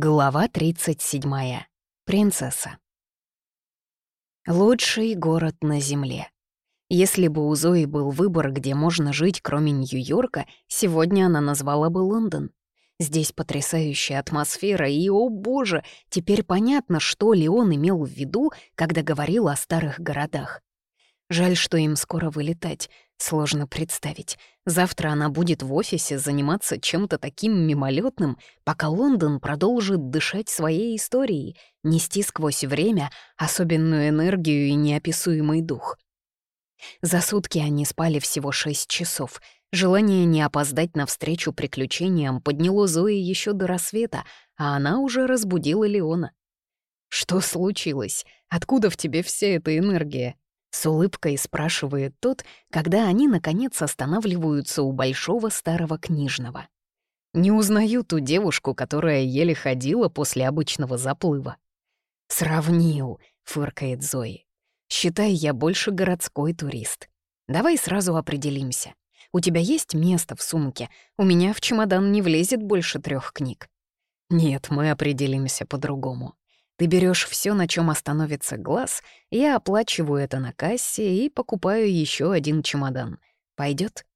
Глава 37. Принцесса. Лучший город на Земле. Если бы у Зои был выбор, где можно жить, кроме Нью-Йорка, сегодня она назвала бы Лондон. Здесь потрясающая атмосфера, и, о боже, теперь понятно, что Леон имел в виду, когда говорил о старых городах. Жаль, что им скоро вылетать. Сложно представить. Завтра она будет в офисе заниматься чем-то таким мимолетным, пока Лондон продолжит дышать своей историей, нести сквозь время особенную энергию и неописуемый дух. За сутки они спали всего шесть часов. Желание не опоздать навстречу приключениям подняло Зои еще до рассвета, а она уже разбудила Леона. «Что случилось? Откуда в тебе вся эта энергия?» С улыбкой спрашивает тот, когда они, наконец, останавливаются у большого старого книжного. Не узнаю ту девушку, которая еле ходила после обычного заплыва. «Сравнил», — фыркает Зои. «Считай, я больше городской турист. Давай сразу определимся. У тебя есть место в сумке? У меня в чемодан не влезет больше трех книг». «Нет, мы определимся по-другому. Ты берешь все, на чем остановится глаз, я оплачиваю это на кассе и покупаю еще один чемодан. Пойдет?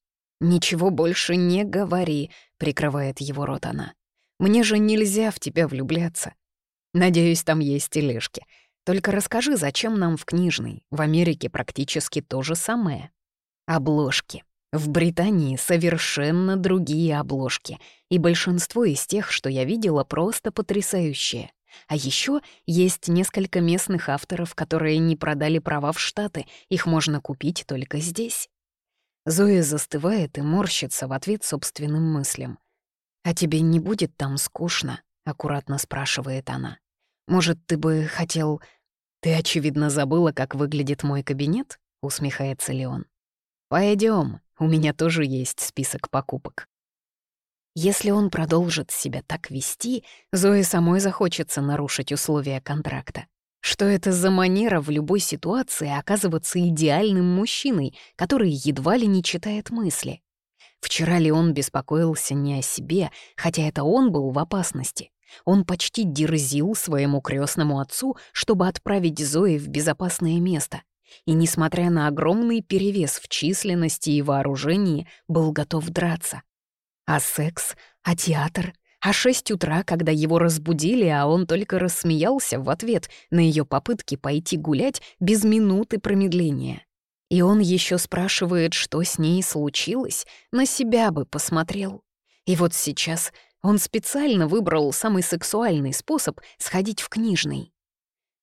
Ничего больше не говори, прикрывает его рот она. Мне же нельзя в тебя влюбляться. Надеюсь, там есть тележки. Только расскажи, зачем нам в книжной? В Америке практически то же самое. Обложки. В Британии совершенно другие обложки, и большинство из тех, что я видела, просто потрясающие. А еще есть несколько местных авторов, которые не продали права в Штаты, их можно купить только здесь. Зоя застывает и морщится в ответ собственным мыслям. «А тебе не будет там скучно?» — аккуратно спрашивает она. «Может, ты бы хотел...» «Ты, очевидно, забыла, как выглядит мой кабинет?» — усмехается Леон. Пойдем, у меня тоже есть список покупок». Если он продолжит себя так вести, Зое самой захочется нарушить условия контракта. Что это за манера в любой ситуации оказываться идеальным мужчиной, который едва ли не читает мысли? Вчера ли он беспокоился не о себе, хотя это он был в опасности. Он почти дерзил своему крестному отцу, чтобы отправить Зои в безопасное место. И, несмотря на огромный перевес в численности и вооружении, был готов драться. А секс? А театр? А шесть утра, когда его разбудили, а он только рассмеялся в ответ на ее попытки пойти гулять без минуты промедления. И он еще спрашивает, что с ней случилось, на себя бы посмотрел. И вот сейчас он специально выбрал самый сексуальный способ сходить в книжный.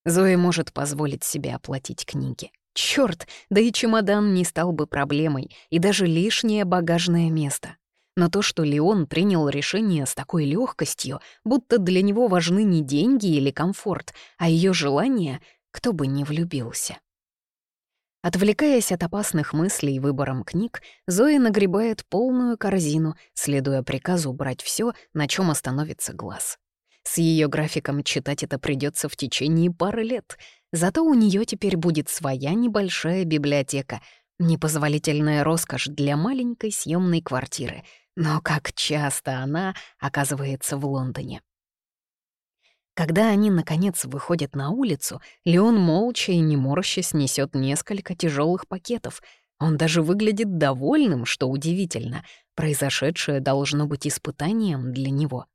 Зоя может позволить себе оплатить книги. Черт, да и чемодан не стал бы проблемой, и даже лишнее багажное место. Но то, что Леон принял решение с такой легкостью, будто для него важны не деньги или комфорт, а ее желание, кто бы не влюбился. Отвлекаясь от опасных мыслей выбором книг, Зоя нагребает полную корзину, следуя приказу брать все, на чем остановится глаз. С ее графиком читать это придется в течение пары лет, зато у нее теперь будет своя небольшая библиотека, непозволительная роскошь для маленькой съемной квартиры — но как часто она оказывается в Лондоне. Когда они, наконец, выходят на улицу, Леон молча и не морщась несет несколько тяжелых пакетов. Он даже выглядит довольным, что удивительно. Произошедшее должно быть испытанием для него.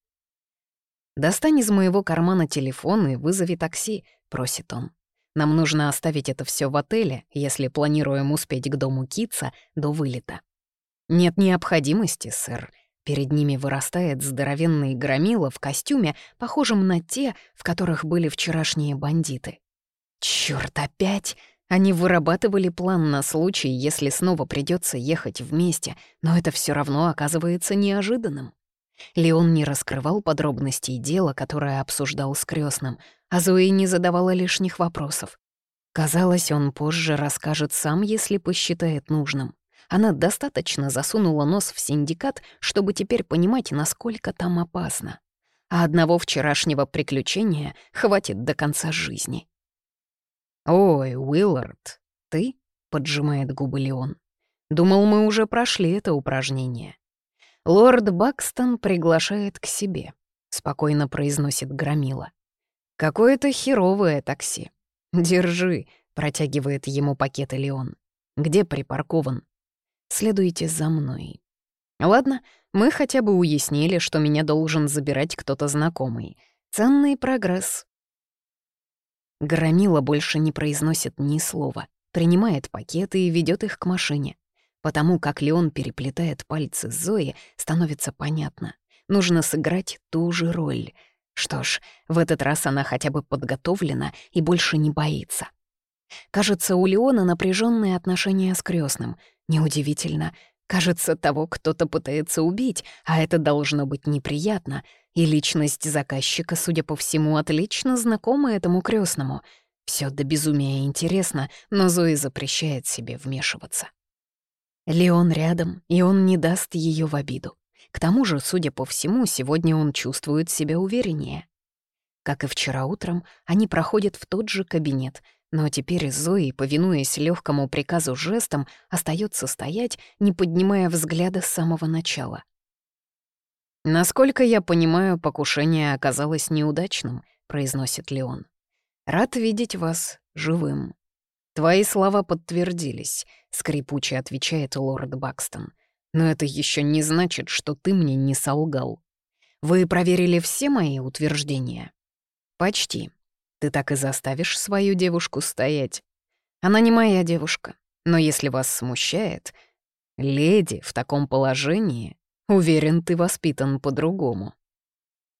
«Достань из моего кармана телефон и вызови такси», — просит он. «Нам нужно оставить это все в отеле, если планируем успеть к дому Китса до вылета». «Нет необходимости, сэр». Перед ними вырастает здоровенный громила в костюме, похожем на те, в которых были вчерашние бандиты. Чёрт, опять! Они вырабатывали план на случай, если снова придется ехать вместе, но это все равно оказывается неожиданным. Леон не раскрывал подробностей дела, которое обсуждал с крестным, а Зои не задавала лишних вопросов. Казалось, он позже расскажет сам, если посчитает нужным. Она достаточно засунула нос в синдикат, чтобы теперь понимать, насколько там опасно. А одного вчерашнего приключения хватит до конца жизни. «Ой, Уиллард, ты?» — поджимает губы Леон. «Думал, мы уже прошли это упражнение». Лорд Бакстон приглашает к себе. спокойно произносит Громила. «Какое-то херовое такси. Держи», — протягивает ему пакет Леон. «Где припаркован?» «Следуйте за мной». «Ладно, мы хотя бы уяснили, что меня должен забирать кто-то знакомый. Ценный прогресс». Громила больше не произносит ни слова, принимает пакеты и ведет их к машине. Потому как Леон переплетает пальцы Зои, становится понятно. Нужно сыграть ту же роль. Что ж, в этот раз она хотя бы подготовлена и больше не боится. Кажется, у Леона напряженные отношения с крестным. Неудивительно. Кажется, того кто-то пытается убить, а это должно быть неприятно. И личность заказчика, судя по всему, отлично знакома этому крестному. Все до безумия интересно, но Зои запрещает себе вмешиваться. Леон рядом, и он не даст ее в обиду. К тому же, судя по всему, сегодня он чувствует себя увереннее. Как и вчера утром, они проходят в тот же кабинет, но теперь Зои, повинуясь легкому приказу жестом, остается стоять, не поднимая взгляда с самого начала. «Насколько я понимаю, покушение оказалось неудачным», — произносит Леон. «Рад видеть вас живым». «Твои слова подтвердились», — скрипуче отвечает лорд Бакстон. «Но это еще не значит, что ты мне не солгал. Вы проверили все мои утверждения?» «Почти. Ты так и заставишь свою девушку стоять. Она не моя девушка, но если вас смущает, леди в таком положении, уверен, ты воспитан по-другому».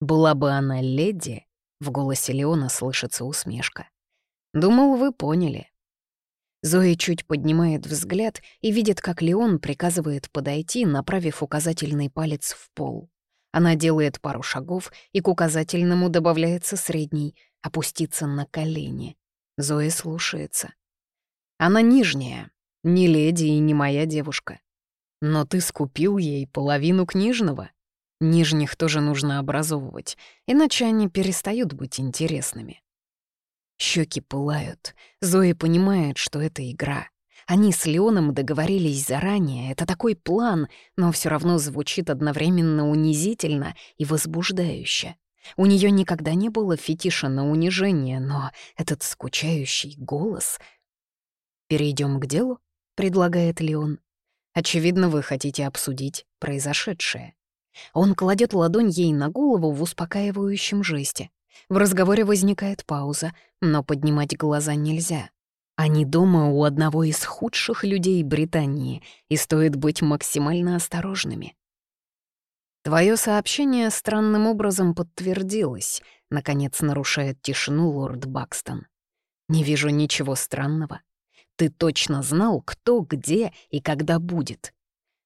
«Была бы она леди», — в голосе Леона слышится усмешка. «Думал, вы поняли. Зоя чуть поднимает взгляд и видит, как Леон приказывает подойти, направив указательный палец в пол. Она делает пару шагов, и к указательному добавляется средний — опуститься на колени. Зоя слушается. Она нижняя, не леди и не моя девушка. Но ты скупил ей половину книжного. Нижних тоже нужно образовывать, иначе они перестают быть интересными. Щеки пылают. Зои понимает, что это игра. Они с Леоном договорились заранее, это такой план, но все равно звучит одновременно унизительно и возбуждающе. У нее никогда не было фетиша на унижение, но этот скучающий голос... Перейдем к делу», — предлагает Леон. «Очевидно, вы хотите обсудить произошедшее». Он кладет ладонь ей на голову в успокаивающем жесте. В разговоре возникает пауза, но поднимать глаза нельзя. Они дома у одного из худших людей Британии, и стоит быть максимально осторожными. Твое сообщение странным образом подтвердилось, наконец нарушает тишину лорд Бакстон. Не вижу ничего странного. Ты точно знал, кто, где и когда будет.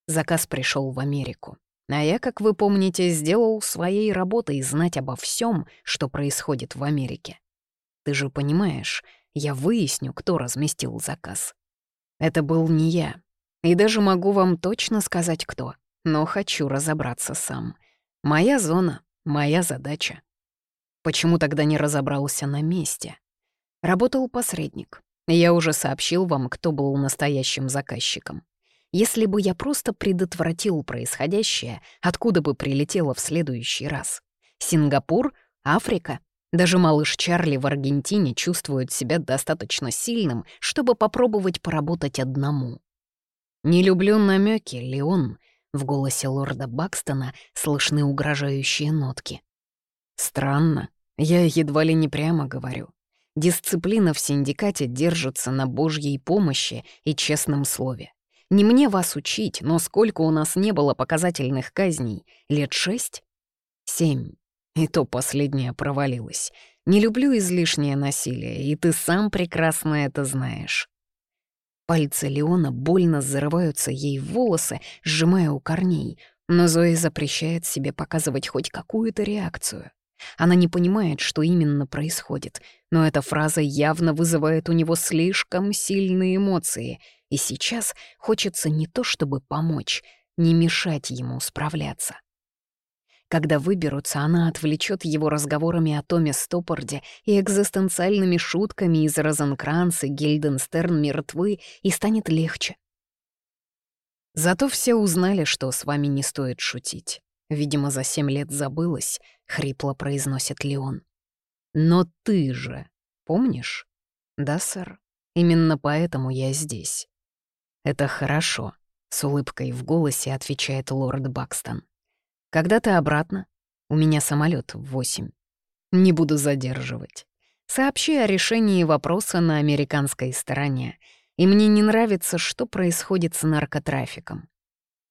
Заказ пришел в Америку. А я, как вы помните, сделал своей работой знать обо всем, что происходит в Америке. Ты же понимаешь, я выясню, кто разместил заказ. Это был не я. И даже могу вам точно сказать, кто. Но хочу разобраться сам. Моя зона, моя задача. Почему тогда не разобрался на месте? Работал посредник. Я уже сообщил вам, кто был настоящим заказчиком. Если бы я просто предотвратил происходящее, откуда бы прилетело в следующий раз? Сингапур? Африка? Даже малыш Чарли в Аргентине чувствует себя достаточно сильным, чтобы попробовать поработать одному. «Не люблю намеки, Леон», — в голосе лорда Бакстона слышны угрожающие нотки. «Странно, я едва ли не прямо говорю. Дисциплина в синдикате держится на божьей помощи и честном слове. Не мне вас учить, но сколько у нас не было показательных казней? Лет шесть? Семь. И то последнее провалилось. Не люблю излишнее насилие, и ты сам прекрасно это знаешь. Пальцы Леона больно зарываются ей в волосы, сжимая у корней, но Зоя запрещает себе показывать хоть какую-то реакцию. Она не понимает, что именно происходит, но эта фраза явно вызывает у него слишком сильные эмоции — и сейчас хочется не то чтобы помочь, не мешать ему справляться. Когда выберутся, она отвлечет его разговорами о Томе Стоппорде и экзистенциальными шутками из Розенкранца Гильденстерн мертвы, и станет легче. Зато все узнали, что с вами не стоит шутить. видимо, за семь лет забылась, хрипло произносит Леон. Но ты же, помнишь? Да, сэр. Именно поэтому я здесь. Это хорошо, с улыбкой в голосе отвечает лорд Бакстон. Когда ты обратно? У меня самолет в восемь. Не буду задерживать. Сообщи о решении вопроса на американской стороне. И мне не нравится, что происходит с наркотрафиком.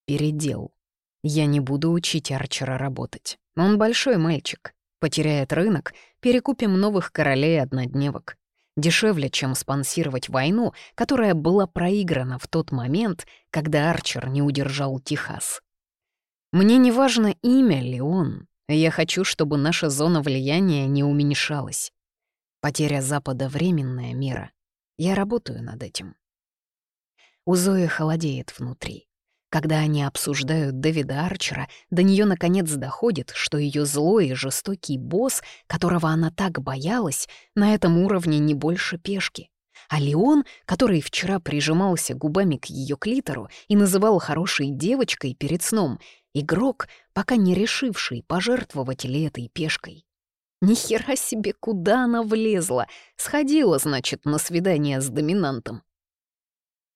Передел. Я не буду учить Арчера работать. Он большой мальчик. Потеряет рынок, перекупим новых королей-однодневок. Дешевле, чем спонсировать войну, которая была проиграна в тот момент, когда Арчер не удержал Техас. Мне не важно имя ли он. Я хочу, чтобы наша зона влияния не уменьшалась. Потеря Запада — временная мера. Я работаю над этим. У Зои холодеет внутри. Когда они обсуждают Дэвида Арчера, до нее наконец доходит, что ее злой и жестокий босс, которого она так боялась, на этом уровне не больше пешки. А Леон, который вчера прижимался губами к ее клитору и называл хорошей девочкой перед сном, игрок, пока не решивший, пожертвовать ли этой пешкой. Ни хера себе, куда она влезла. Сходила, значит, на свидание с доминантом.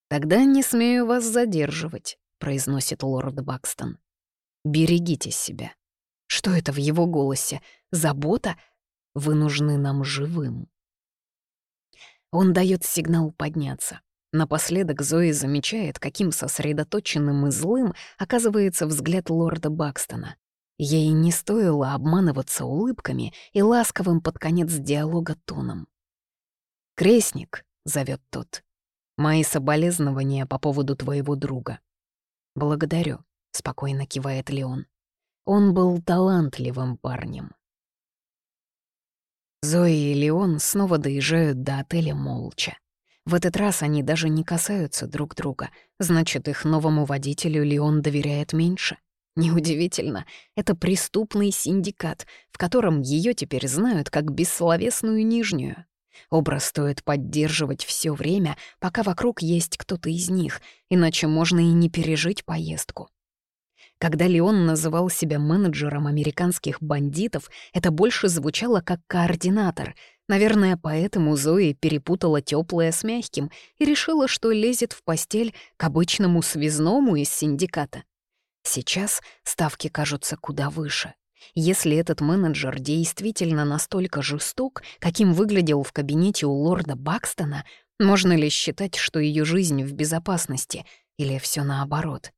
«Тогда не смею вас задерживать», — произносит лорд Бакстон. «Берегите себя». Что это в его голосе? Забота? Вы нужны нам живым. Он дает сигнал подняться. Напоследок Зои замечает, каким сосредоточенным и злым оказывается взгляд лорда Бакстона. Ей не стоило обманываться улыбками и ласковым под конец диалога тоном. «Крестник», — зовет тот, — «мои соболезнования по поводу твоего друга». «Благодарю», — спокойно кивает Леон. Он был талантливым парнем. Зои и Леон снова доезжают до отеля молча. В этот раз они даже не касаются друг друга, значит, их новому водителю Леон доверяет меньше. Неудивительно, это преступный синдикат, в котором ее теперь знают как бессловесную нижнюю. Образ стоит поддерживать все время, пока вокруг есть кто-то из них, иначе можно и не пережить поездку. Когда Леон называл себя менеджером американских бандитов, это больше звучало как координатор. Наверное, поэтому Зои перепутала теплое с мягким и решила, что лезет в постель к обычному связному из синдиката. Сейчас ставки кажутся куда выше. Если этот менеджер действительно настолько жесток, каким выглядел в кабинете у лорда Бакстона, можно ли считать, что ее жизнь в безопасности, или все наоборот?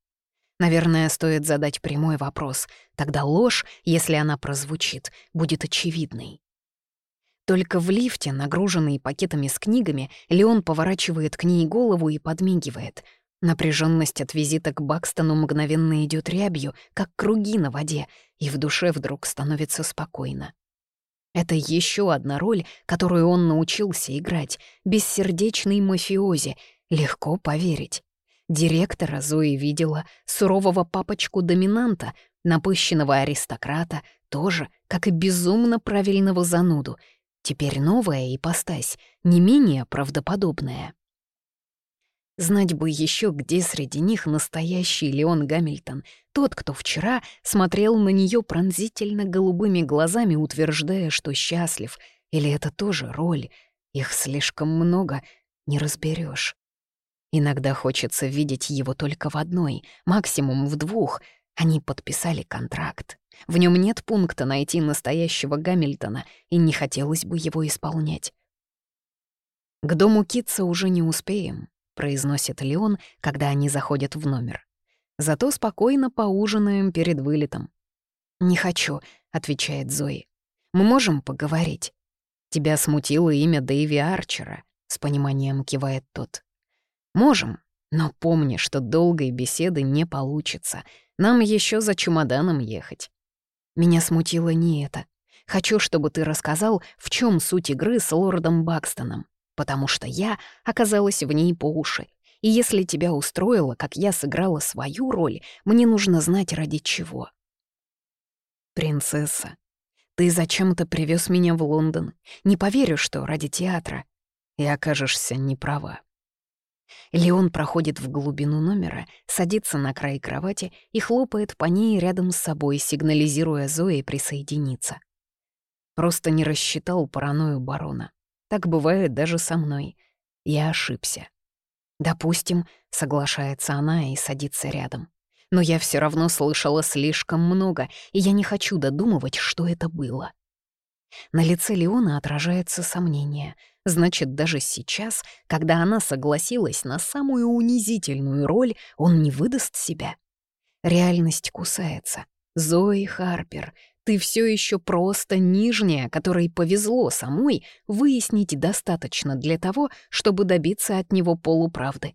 Наверное, стоит задать прямой вопрос. Тогда ложь, если она прозвучит, будет очевидной. Только в лифте, нагруженный пакетами с книгами, Леон поворачивает к ней голову и подмигивает. Напряженность от визита к Бакстону мгновенно идет рябью, как круги на воде, и в душе вдруг становится спокойно. Это еще одна роль, которую он научился играть, бессердечный мафиози, легко поверить. Директора Зои видела, сурового папочку-доминанта, напыщенного аристократа, тоже, как и безумно правильного зануду. Теперь новая ипостась, не менее правдоподобная. Знать бы еще, где среди них настоящий Леон Гамильтон, тот, кто вчера смотрел на нее пронзительно голубыми глазами, утверждая, что счастлив, или это тоже роль. Их слишком много, не разберешь. Иногда хочется видеть его только в одной, максимум в двух. Они подписали контракт. В нем нет пункта найти настоящего Гамильтона, и не хотелось бы его исполнять. «К дому Китса уже не успеем», — произносит Леон, когда они заходят в номер. «Зато спокойно поужинаем перед вылетом». «Не хочу», — отвечает Зои. «Мы можем поговорить?» «Тебя смутило имя Дэйви Арчера», — с пониманием кивает тот. Можем, но помни, что долгой беседы не получится. Нам еще за чемоданом ехать. Меня смутило не это. Хочу, чтобы ты рассказал, в чем суть игры с лордом Бакстоном, потому что я оказалась в ней по уши. И если тебя устроило, как я сыграла свою роль, мне нужно знать, ради чего. Принцесса, ты зачем-то привез меня в Лондон. Не поверю, что ради театра. И окажешься неправа. Леон проходит в глубину номера, садится на край кровати и хлопает по ней рядом с собой, сигнализируя Зоe присоединиться. Просто не рассчитал паранойю барона. Так бывает даже со мной. Я ошибся. «Допустим», — соглашается она и садится рядом. «Но я все равно слышала слишком много, и я не хочу додумывать, что это было». На лице Леона отражается сомнение. Значит, даже сейчас, когда она согласилась на самую унизительную роль, он не выдаст себя. Реальность кусается. Зои Харпер, ты все еще просто нижняя, которой повезло самой выяснить достаточно для того, чтобы добиться от него полуправды.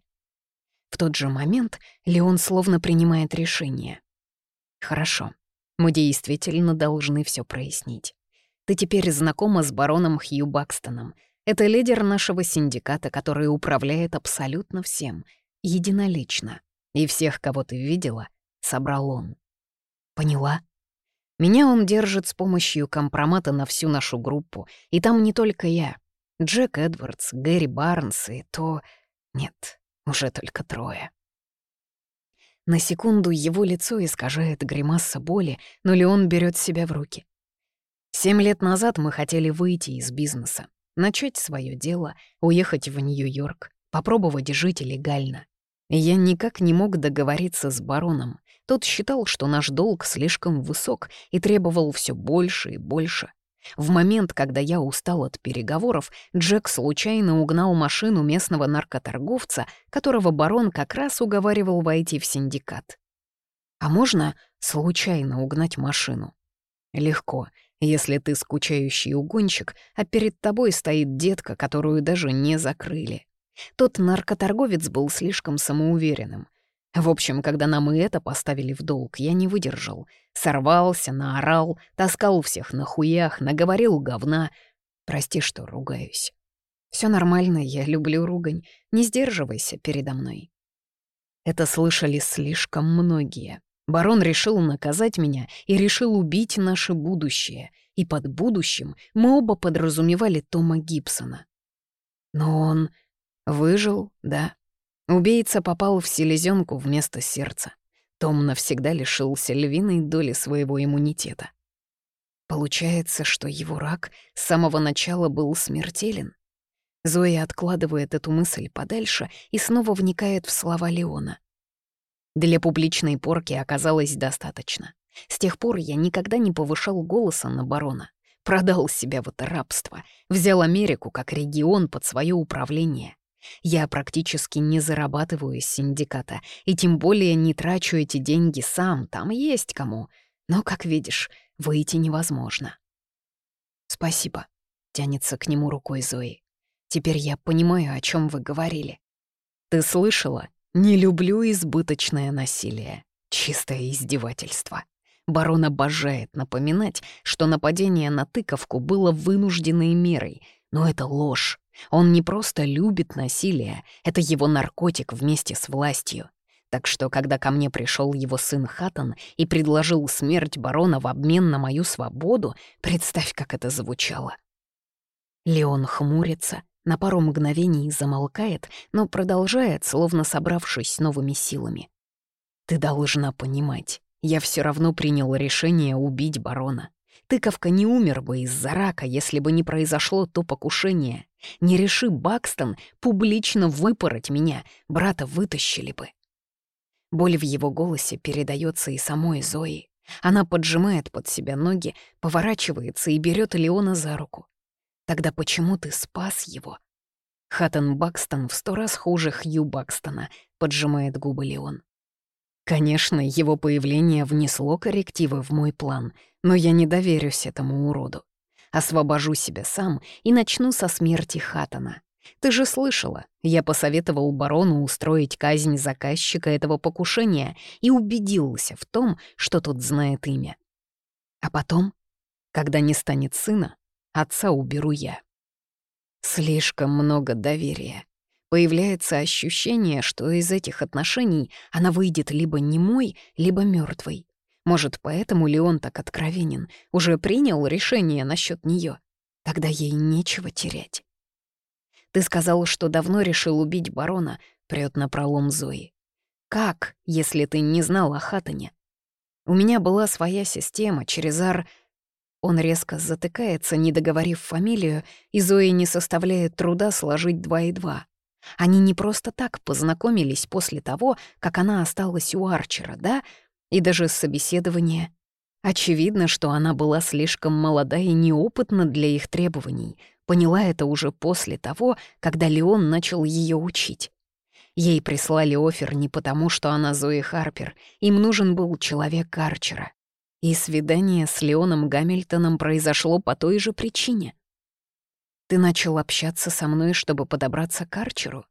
В тот же момент Леон словно принимает решение. «Хорошо, мы действительно должны все прояснить. Ты теперь знакома с бароном Хью Бакстоном. Это лидер нашего синдиката, который управляет абсолютно всем, единолично. И всех, кого ты видела, собрал он. Поняла?» Меня он держит с помощью компромата на всю нашу группу, и там не только я. Джек Эдвардс, Гэри Барнс и то... Нет, уже только трое. На секунду его лицо искажает гримаса боли, но Леон берет себя в руки. Семь лет назад мы хотели выйти из бизнеса, начать свое дело, уехать в Нью-Йорк, попробовать жить легально. Я никак не мог договориться с бароном. Тот считал, что наш долг слишком высок и требовал все больше и больше. В момент, когда я устал от переговоров, Джек случайно угнал машину местного наркоторговца, которого барон как раз уговаривал войти в синдикат. А можно случайно угнать машину? Легко, если ты скучающий угонщик, а перед тобой стоит детка, которую даже не закрыли. Тот наркоторговец был слишком самоуверенным. В общем, когда нам и это поставили в долг, я не выдержал. Сорвался, наорал, таскал всех на хуях, наговорил говна. Прости, что ругаюсь. Все нормально, я люблю ругань. Не сдерживайся передо мной. Это слышали слишком многие. Барон решил наказать меня и решил убить наше будущее. И под будущим мы оба подразумевали Тома Гибсона. Но он Выжил, да. Убийца попал в селезенку вместо сердца. Том навсегда лишился львиной доли своего иммунитета. Получается, что его рак с самого начала был смертелен. Зоя откладывает эту мысль подальше и снова вникает в слова Леона. Для публичной порки оказалось достаточно. С тех пор я никогда не повышал голоса на барона. Продал себя в это рабство, взял Америку как регион под свое управление. Я практически не зарабатываю из синдиката, и тем более не трачу эти деньги сам, там есть кому. Но, как видишь, выйти невозможно. «Спасибо», — тянется к нему рукой Зои. «Теперь я понимаю, о чем вы говорили». «Ты слышала? Не люблю избыточное насилие. Чистое издевательство». Барон обожает напоминать, что нападение на тыковку было вынужденной мерой, но это ложь. Он не просто любит насилие, это его наркотик вместе с властью. Так что, когда ко мне пришел его сын Хаттон и предложил смерть барона в обмен на мою свободу, представь, как это звучало. Леон хмурится, на пару мгновений замолкает, но продолжает, словно собравшись новыми силами. «Ты должна понимать, я все равно принял решение убить барона. Тыковка не умер бы из-за рака, если бы не произошло то покушение. Не реши Бакстон публично выпороть меня, брата вытащили бы. Боль в его голосе передается и самой Зои. Она поджимает под себя ноги, поворачивается и берет Леона за руку. Тогда почему ты спас его? Хаттон Бакстон в сто раз хуже Хью Бакстона, поджимает губы Леон. Конечно, его появление внесло коррективы в мой план, но я не доверюсь этому уроду. Освобожу себя сам и начну со смерти Хатана. Ты же слышала, я посоветовал барону устроить казнь заказчика этого покушения и убедился в том, что тот знает имя. А потом, когда не станет сына, отца уберу я. Слишком много доверия. Появляется ощущение, что из этих отношений она выйдет либо немой, либо мертвой. Может, поэтому Леон так откровенен, уже принял решение насчет нее. Тогда ей нечего терять. Ты сказал, что давно решил убить барона. прёт на пролом Зои. «Как, если ты не знал о Хатане? У меня была своя система, через Ар...» Он резко затыкается, не договорив фамилию, и Зои не составляет труда сложить два и два. Они не просто так познакомились после того, как она осталась у Арчера, да? И даже собеседование. Очевидно, что она была слишком молода и неопытна для их требований. Поняла это уже после того, когда Леон начал ее учить. Ей прислали офер не потому, что она Зои Харпер. Им нужен был человек Арчера. И свидание с Леоном Гамильтоном произошло по той же причине. Ты начал общаться со мной, чтобы подобраться к Арчеру?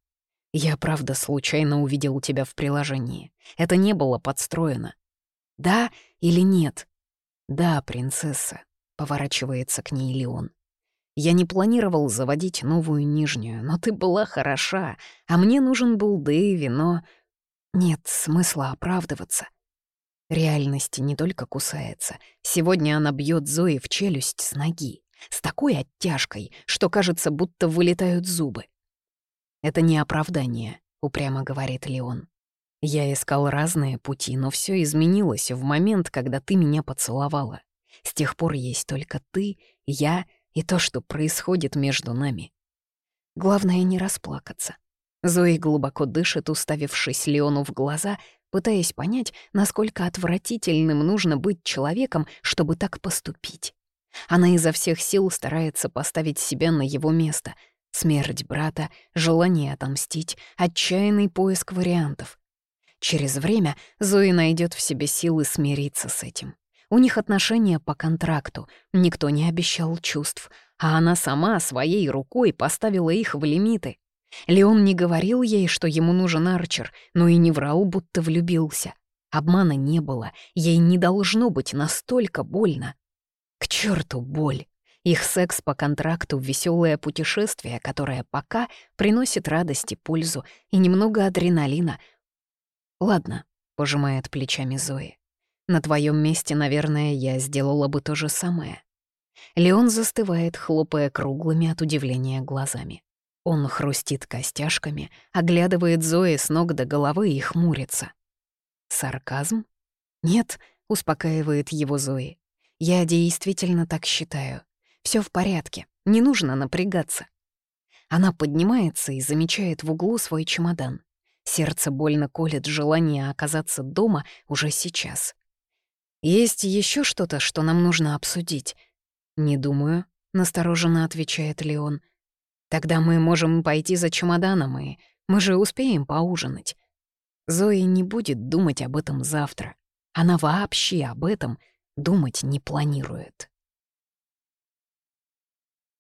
Я, правда, случайно увидел тебя в приложении. Это не было подстроено. Да или нет? Да, принцесса, поворачивается к ней Леон. Я не планировал заводить новую нижнюю, но ты была хороша, а мне нужен был Дэйви, но... Нет смысла оправдываться. Реальность не только кусается. Сегодня она бьет Зои в челюсть с ноги. С такой оттяжкой, что кажется, будто вылетают зубы. «Это не оправдание», — упрямо говорит Леон. «Я искал разные пути, но все изменилось в момент, когда ты меня поцеловала. С тех пор есть только ты, я и то, что происходит между нами. Главное — не расплакаться». Зои глубоко дышит, уставившись Леону в глаза, пытаясь понять, насколько отвратительным нужно быть человеком, чтобы так поступить. Она изо всех сил старается поставить себя на его место. Смерть брата, желание отомстить, отчаянный поиск вариантов. Через время Зои найдет в себе силы смириться с этим. У них отношения по контракту, никто не обещал чувств, а она сама своей рукой поставила их в лимиты. Леон не говорил ей, что ему нужен Арчер, но и не врал, будто влюбился. Обмана не было, ей не должно быть настолько больно. К черту боль! Их секс по контракту — веселое путешествие, которое пока приносит радость и пользу, и немного адреналина. «Ладно», — пожимает плечами Зои. «На твоем месте, наверное, я сделала бы то же самое». Леон застывает, хлопая круглыми от удивления глазами. Он хрустит костяшками, оглядывает Зои с ног до головы и хмурится. «Сарказм?» «Нет», — успокаивает его Зои. Я действительно так считаю. Все в порядке, не нужно напрягаться. Она поднимается и замечает в углу свой чемодан. Сердце больно колет желание оказаться дома уже сейчас. «Есть еще что-то, что нам нужно обсудить?» «Не думаю», — настороженно отвечает Леон. «Тогда мы можем пойти за чемоданом, и мы же успеем поужинать». Зои не будет думать об этом завтра. Она вообще об этом думать не планирует.